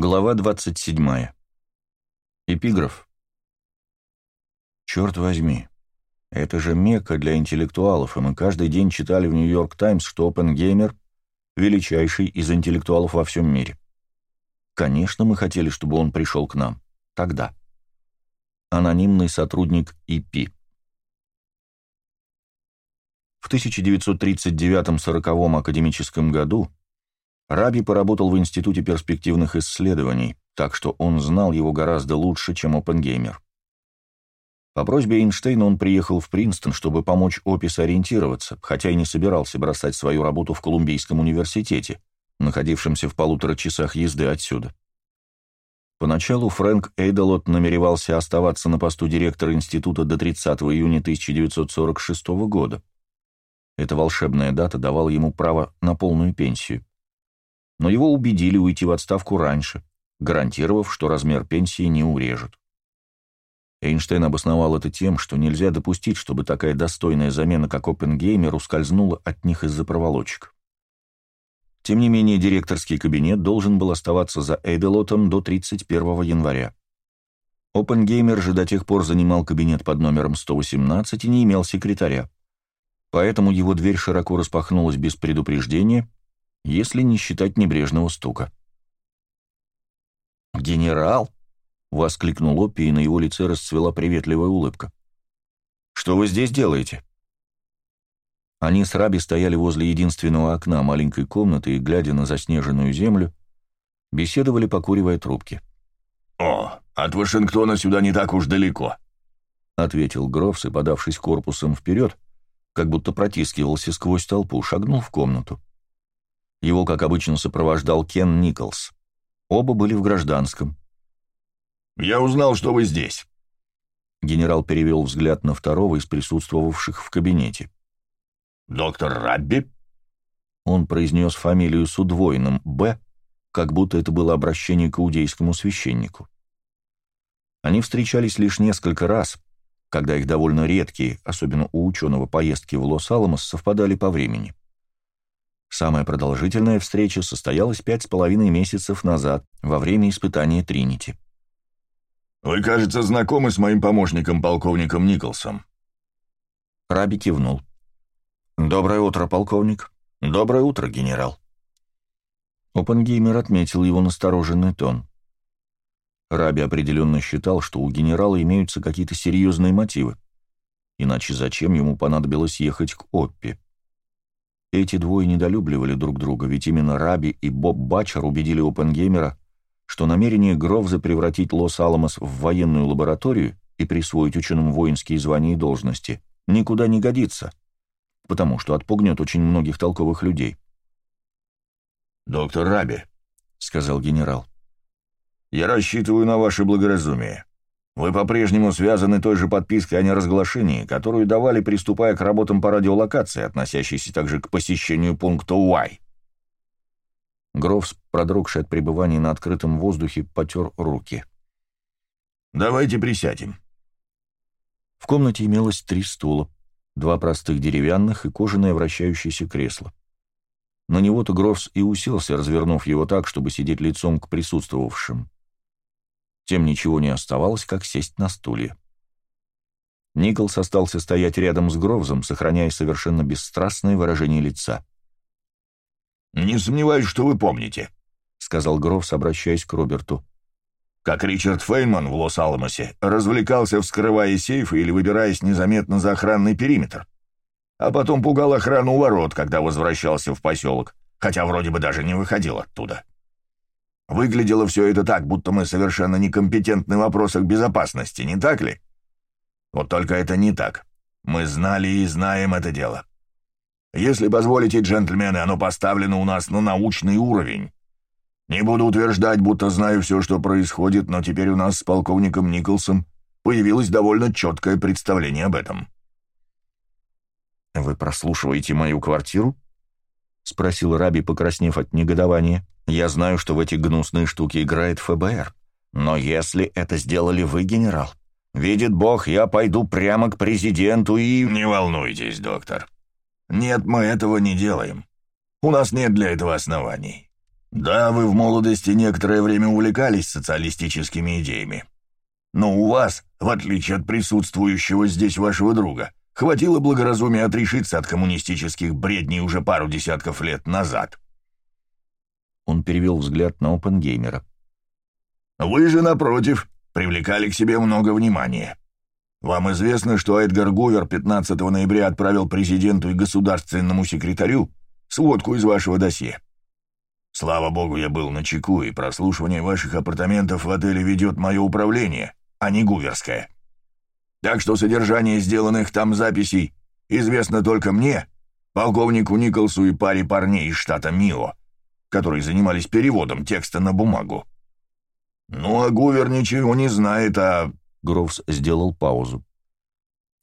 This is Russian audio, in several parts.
Глава 27. Эпиграф. Черт возьми, это же мекка для интеллектуалов, и мы каждый день читали в Нью-Йорк Таймс, что Опенгеймер — величайший из интеллектуалов во всем мире. Конечно, мы хотели, чтобы он пришел к нам. Тогда. Анонимный сотрудник ИП. В 1939-40 академическом году Раби поработал в Институте перспективных исследований, так что он знал его гораздо лучше, чем Опенгеймер. По просьбе Эйнштейна он приехал в Принстон, чтобы помочь Опи ориентироваться, хотя и не собирался бросать свою работу в Колумбийском университете, находившемся в полутора часах езды отсюда. Поначалу Фрэнк Эйдолот намеревался оставаться на посту директора института до 30 июня 1946 года. Эта волшебная дата давала ему право на полную пенсию но его убедили уйти в отставку раньше, гарантировав, что размер пенсии не урежут. Эйнштейн обосновал это тем, что нельзя допустить, чтобы такая достойная замена, как Оппенгеймер, ускользнула от них из-за проволочек. Тем не менее, директорский кабинет должен был оставаться за Эйделотом до 31 января. Оппенгеймер же до тех пор занимал кабинет под номером 118 и не имел секретаря. Поэтому его дверь широко распахнулась без предупреждения, если не считать небрежного стука. «Генерал!» — воскликнул Оппи, и на его лице расцвела приветливая улыбка. «Что вы здесь делаете?» Они с Раби стояли возле единственного окна маленькой комнаты и, глядя на заснеженную землю, беседовали, покуривая трубки. «О, от Вашингтона сюда не так уж далеко», — ответил Грофс и, подавшись корпусом вперед, как будто протискивался сквозь толпу, шагнул в комнату. Его, как обычно, сопровождал Кен Николс. Оба были в гражданском. «Я узнал, что вы здесь». Генерал перевел взгляд на второго из присутствовавших в кабинете. «Доктор Рабби?» Он произнес фамилию с удвоенным «Б», как будто это было обращение к иудейскому священнику. Они встречались лишь несколько раз, когда их довольно редкие, особенно у ученого поездки в Лос-Аламос, совпадали по времени. Самая продолжительная встреча состоялась пять с половиной месяцев назад, во время испытания Тринити. «Вы, кажется, знакомы с моим помощником, полковником Николсом». Раби кивнул. «Доброе утро, полковник. Доброе утро, генерал». Опенгеймер отметил его настороженный тон. Раби определенно считал, что у генерала имеются какие-то серьезные мотивы. Иначе зачем ему понадобилось ехать к Оппе? Эти двое недолюбливали друг друга, ведь именно Раби и Боб Батчер убедили Опенгеймера, что намерение Гровза превратить Лос-Аламос в военную лабораторию и присвоить ученым воинские звания и должности никуда не годится, потому что отпугнет очень многих толковых людей. «Доктор Раби», — сказал генерал, — «я рассчитываю на ваше благоразумие. Вы по-прежнему связаны той же подпиской о неразглашении, которую давали, приступая к работам по радиолокации, относящейся также к посещению пункта Y. Грофс, продрогший от пребывания на открытом воздухе, потер руки. «Давайте присядем». В комнате имелось три стула, два простых деревянных и кожаное вращающееся кресло. На него-то Грофс и уселся, развернув его так, чтобы сидеть лицом к присутствовавшим. Тем ничего не оставалось, как сесть на стуле. Николс остался стоять рядом с Гровзом, сохраняя совершенно бесстрастное выражение лица. «Не сомневаюсь, что вы помните», — сказал Гровс, обращаясь к Роберту. «Как Ричард Фейнман в Лос-Аламосе развлекался, вскрывая сейфы или выбираясь незаметно за охранный периметр, а потом пугал охрану у ворот, когда возвращался в поселок, хотя вроде бы даже не выходил оттуда». Выглядело все это так, будто мы совершенно некомпетентны в вопросах безопасности, не так ли? Вот только это не так. Мы знали и знаем это дело. Если позволите, джентльмены, оно поставлено у нас на научный уровень. Не буду утверждать, будто знаю все, что происходит, но теперь у нас с полковником Николсом появилось довольно четкое представление об этом. «Вы прослушиваете мою квартиру?» — спросил Раби, покраснев от негодования. Я знаю, что в эти гнусные штуки играет ФБР. Но если это сделали вы, генерал, видит Бог, я пойду прямо к президенту и...» «Не волнуйтесь, доктор. Нет, мы этого не делаем. У нас нет для этого оснований. Да, вы в молодости некоторое время увлекались социалистическими идеями. Но у вас, в отличие от присутствующего здесь вашего друга, хватило благоразумия отрешиться от коммунистических бредней уже пару десятков лет назад. Он перевел взгляд на Опенгеймера. Вы же, напротив, привлекали к себе много внимания. Вам известно, что Эдгар Гувер 15 ноября отправил президенту и государственному секретарю сводку из вашего досье. Слава богу, я был на чеку, и прослушивание ваших апартаментов в отеле ведет мое управление, а не гуверское. Так что содержание сделанных там записей известно только мне, полковнику Николсу и паре парней из штата Мио, которые занимались переводом текста на бумагу. Ну, а Гувер ничего не знает, а...» Гроувс сделал паузу.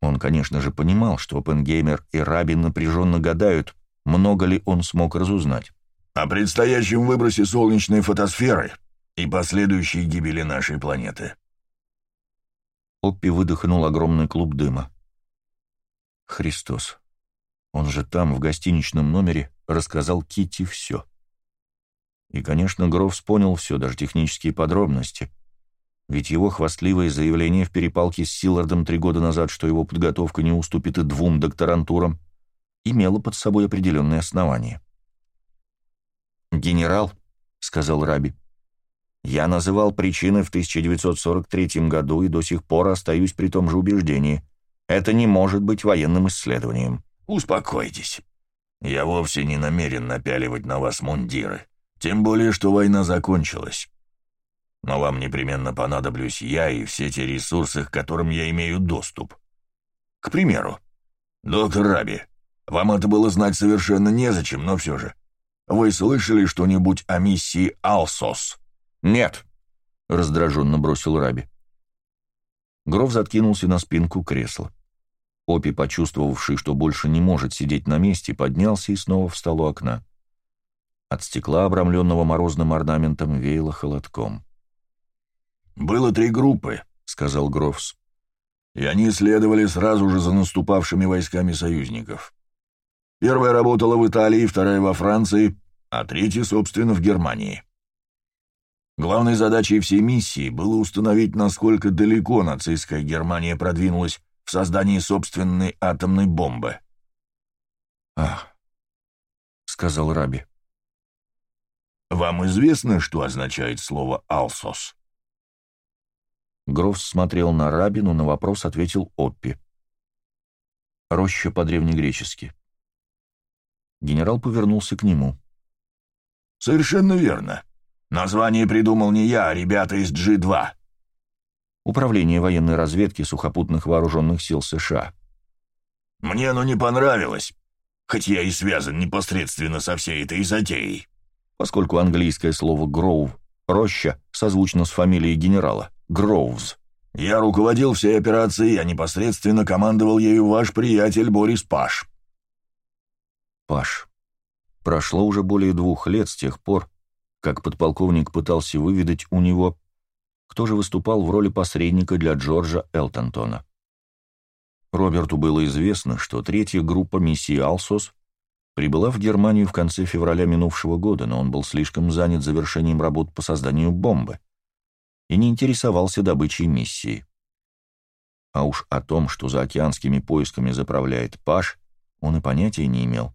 Он, конечно же, понимал, что Оппенгеймер и Рабин напряженно гадают, много ли он смог разузнать. «О предстоящем выбросе солнечной фотосферы и последующей гибели нашей планеты». Оппи выдохнул огромный клуб дыма. Христос. Он же там, в гостиничном номере, рассказал Кити все. И, конечно, Грофс понял все, даже технические подробности. Ведь его хвастливое заявление в перепалке с Силлардом три года назад, что его подготовка не уступит и двум докторантурам, имело под собой определенные основания. «Генерал», — сказал Раби, — «я называл причины в 1943 году и до сих пор остаюсь при том же убеждении. Это не может быть военным исследованием». «Успокойтесь. Я вовсе не намерен напяливать на вас мундиры. Тем более, что война закончилась. Но вам непременно понадоблюсь я и все те ресурсы, к которым я имею доступ. К примеру, доктор Раби, вам это было знать совершенно незачем, но все же. Вы слышали что-нибудь о миссии Алсос? Нет, раздраженно бросил Раби. Гров заткинулся на спинку кресла. Опи, почувствовавший, что больше не может сидеть на месте, поднялся и снова встал у окна. От стекла, обрамленного морозным орнаментом, веяло холодком. «Было три группы», — сказал Грофс. «И они следовали сразу же за наступавшими войсками союзников. Первая работала в Италии, вторая во Франции, а третья, собственно, в Германии. Главной задачей всей миссии было установить, насколько далеко нацистская Германия продвинулась в создании собственной атомной бомбы. «Ах», — сказал Раби. Вам известно, что означает слово «алсос»?» Грофс смотрел на Рабину, на вопрос ответил Оппи. «Роща по-древнегречески». Генерал повернулся к нему. «Совершенно верно. Название придумал не я, а ребята из G2». Управление военной разведки сухопутных вооруженных сил США. «Мне оно не понравилось, хоть я и связан непосредственно со всей этой затеей» поскольку английское слово «гроув» — роща, созвучно с фамилией генерала — Гроувс. «Я руководил всей операцией, а непосредственно командовал ею ваш приятель Борис Паш». Паш. Прошло уже более двух лет с тех пор, как подполковник пытался выведать у него, кто же выступал в роли посредника для Джорджа Элтонтона. Роберту было известно, что третья группа миссии «Алсос» прибыла в Германию в конце февраля минувшего года, но он был слишком занят завершением работ по созданию бомбы и не интересовался добычей миссии. А уж о том, что за океанскими поисками заправляет Паш, он и понятия не имел.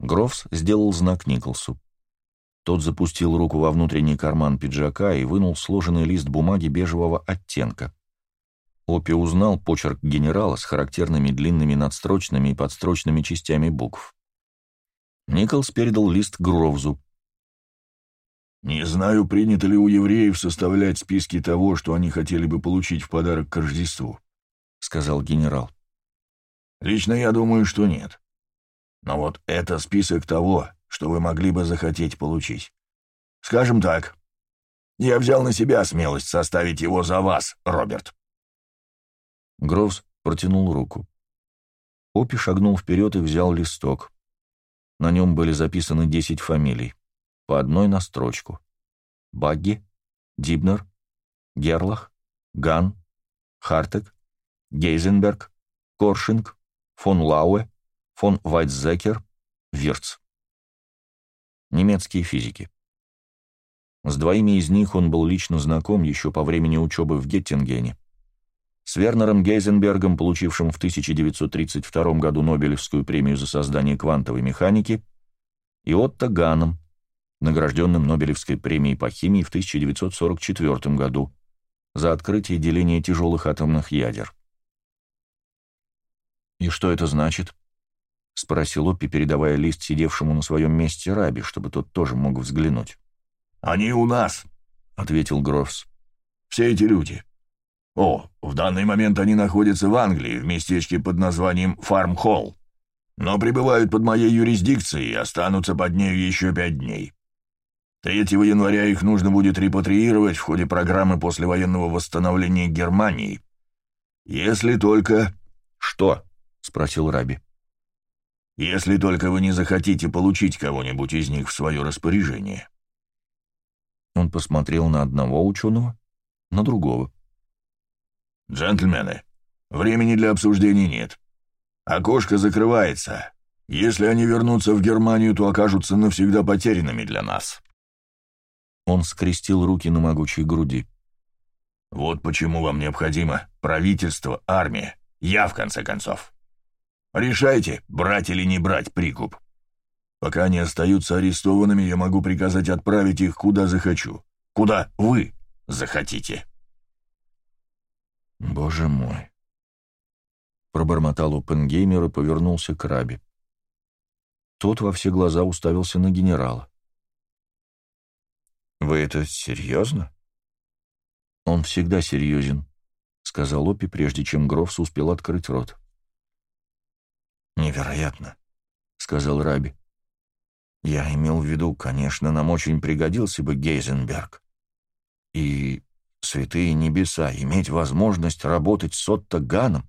Грофс сделал знак Николсу. Тот запустил руку во внутренний карман пиджака и вынул сложенный лист бумаги бежевого оттенка. Опи узнал почерк генерала с характерными длинными надстрочными и подстрочными частями букв. Николс передал лист Гровзу. «Не знаю, принято ли у евреев составлять списки того, что они хотели бы получить в подарок к Рождеству», — сказал генерал. «Лично я думаю, что нет. Но вот это список того, что вы могли бы захотеть получить. Скажем так, я взял на себя смелость составить его за вас, Роберт». Гроувс протянул руку. Опи шагнул вперед и взял листок. На нем были записаны десять фамилий, по одной на строчку. Багги, Дибнер, Герлах, Ган, Хартек, Гейзенберг, Коршинг, фон Лауэ, фон Вайтзекер, Вирц. Немецкие физики. С двоими из них он был лично знаком еще по времени учебы в Геттингене. С Вернером Гейзенбергом, получившим в 1932 году Нобелевскую премию за создание квантовой механики, и Отто Ганом, награжденным Нобелевской премией по химии в 1944 году за открытие деления тяжелых атомных ядер. «И что это значит?» — спросил Оппи, передавая лист сидевшему на своем месте Раби, чтобы тот тоже мог взглянуть. «Они у нас», — ответил Грофс. «Все эти люди. О, в данный момент они находятся в Англии, в местечке под названием Фарм-Холл, но пребывают под моей юрисдикцией и останутся под нею еще пять дней. 3 января их нужно будет репатриировать в ходе программы послевоенного восстановления Германии. Если только... «Что?» — спросил Раби. «Если только вы не захотите получить кого-нибудь из них в свое распоряжение». Он посмотрел на одного ученого, на другого. «Джентльмены, времени для обсуждений нет. Окошко закрывается. Если они вернутся в Германию, то окажутся навсегда потерянными для нас». Он скрестил руки на могучей груди. «Вот почему вам необходимо правительство, армия, я, в конце концов. Решайте, брать или не брать прикуп. Пока они остаются арестованными, я могу приказать отправить их куда захочу. Куда вы захотите». «Боже мой!» Пробормотал Оппенгеймер и повернулся к Раби. Тот во все глаза уставился на генерала. «Вы это серьезно?» «Он всегда серьезен», — сказал Опи, прежде чем Грофс успел открыть рот. «Невероятно», — сказал Раби. «Я имел в виду, конечно, нам очень пригодился бы Гейзенберг. И, святые небеса, иметь возможность работать с Отто Ганом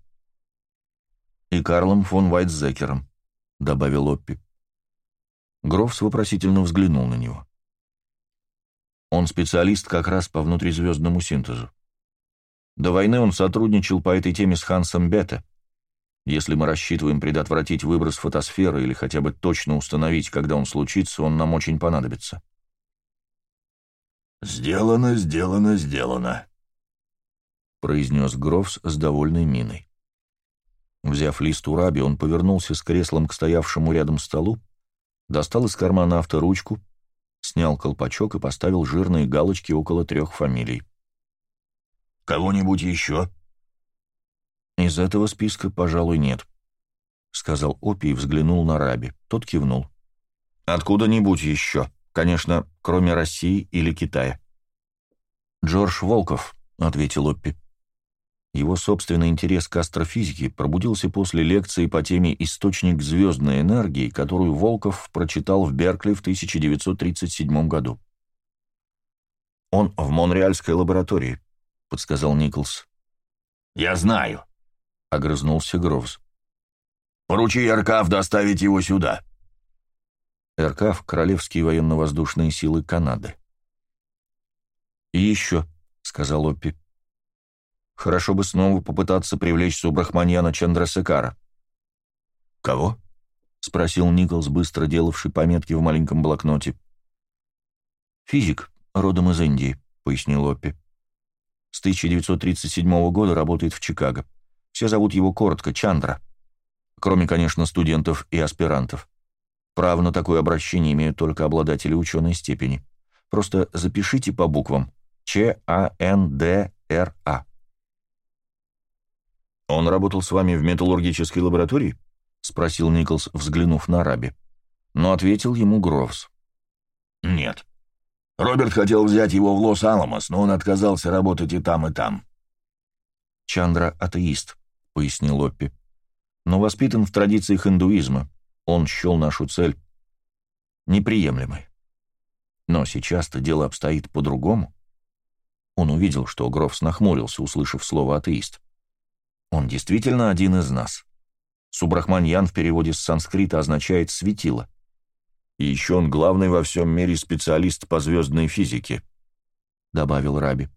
и Карлом фон Вайтзекером», — добавил Оппи. Грофс вопросительно взглянул на него. Он специалист как раз по внутризвездному синтезу. До войны он сотрудничал по этой теме с Хансом Бетте. Если мы рассчитываем предотвратить выброс фотосферы или хотя бы точно установить, когда он случится, он нам очень понадобится. «Сделано, сделано, сделано», — произнес Грофс с довольной миной. Взяв лист у Раби, он повернулся с креслом к стоявшему рядом столу, достал из кармана авторучку, снял колпачок и поставил жирные галочки около трех фамилий. «Кого-нибудь еще?» «Из этого списка, пожалуй, нет», — сказал Опи и взглянул на Раби. Тот кивнул. «Откуда-нибудь еще. Конечно, кроме России или Китая». «Джордж Волков», — ответил Оппи. Его собственный интерес к астрофизике пробудился после лекции по теме «Источник звездной энергии», которую Волков прочитал в Беркли в 1937 году. «Он в Монреальской лаборатории», — подсказал Николс. «Я знаю», — огрызнулся Гровс. «Поручи Эркав доставить его сюда». Эркав — Королевские военно-воздушные силы Канады. «И еще», — сказал Оппи. Хорошо бы снова попытаться привлечь Субрахманьяна Чандрасекара. «Кого?» — спросил Николс, быстро делавший пометки в маленьком блокноте. «Физик, родом из Индии», — пояснил Оппи. «С 1937 года работает в Чикаго. Все зовут его коротко Чандра. Кроме, конечно, студентов и аспирантов. Право на такое обращение имеют только обладатели ученой степени. Просто запишите по буквам. Ч-А-Н-Д-Р-А. «Он работал с вами в металлургической лаборатории?» — спросил Николс, взглянув на Раби. Но ответил ему Гровс. «Нет. Роберт хотел взять его в Лос-Аламос, но он отказался работать и там, и там». «Чандра — атеист», — пояснил Оппи. «Но воспитан в традициях индуизма. Он счел нашу цель неприемлемой. Но сейчас-то дело обстоит по-другому». Он увидел, что Грофс нахмурился, услышав слово «атеист». Он действительно один из нас. Субрахманьян в переводе с санскрита означает «светило». И еще он главный во всем мире специалист по звездной физике», — добавил Раби.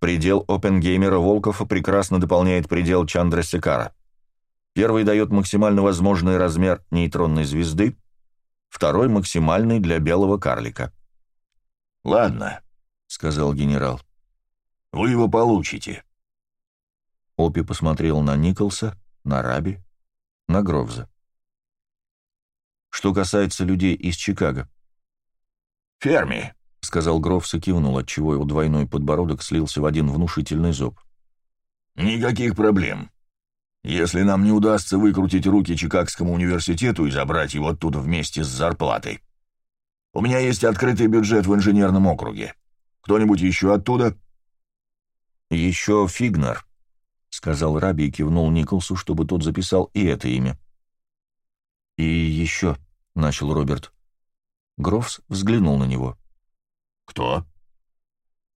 Предел Опенгеймера Волкова прекрасно дополняет предел Чандрасекара. Первый дает максимально возможный размер нейтронной звезды, второй максимальный для белого карлика. «Ладно», — сказал генерал. «Вы его получите». Опи посмотрел на Николса, на Раби, на Гровза. Что касается людей из Чикаго. «Ферми», — сказал Гровс и кивнул, отчего его двойной подбородок слился в один внушительный зоб. «Никаких проблем. Если нам не удастся выкрутить руки Чикагскому университету и забрать его оттуда вместе с зарплатой. У меня есть открытый бюджет в инженерном округе. Кто-нибудь еще оттуда?» «Еще Фигнер», — сказал Раби и кивнул Николсу, чтобы тот записал и это имя. «И еще», — начал Роберт. Грофс взглянул на него. «Кто?»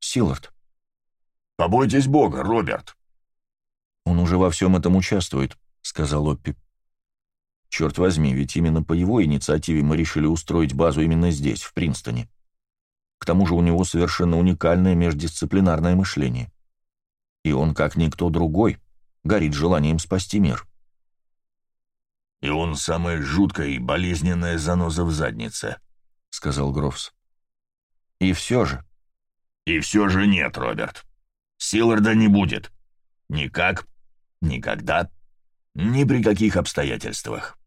«Силард». «Побойтесь Бога, Роберт». «Он уже во всем этом участвует», — сказал Оппи. «Черт возьми, ведь именно по его инициативе мы решили устроить базу именно здесь, в Принстоне. К тому же у него совершенно уникальное междисциплинарное мышление и он, как никто другой, горит желанием спасти мир. «И он самая жуткая и болезненная заноза в заднице», — сказал Грофс. «И все же...» «И все же нет, Роберт. Силарда не будет. Никак, никогда, ни при каких обстоятельствах».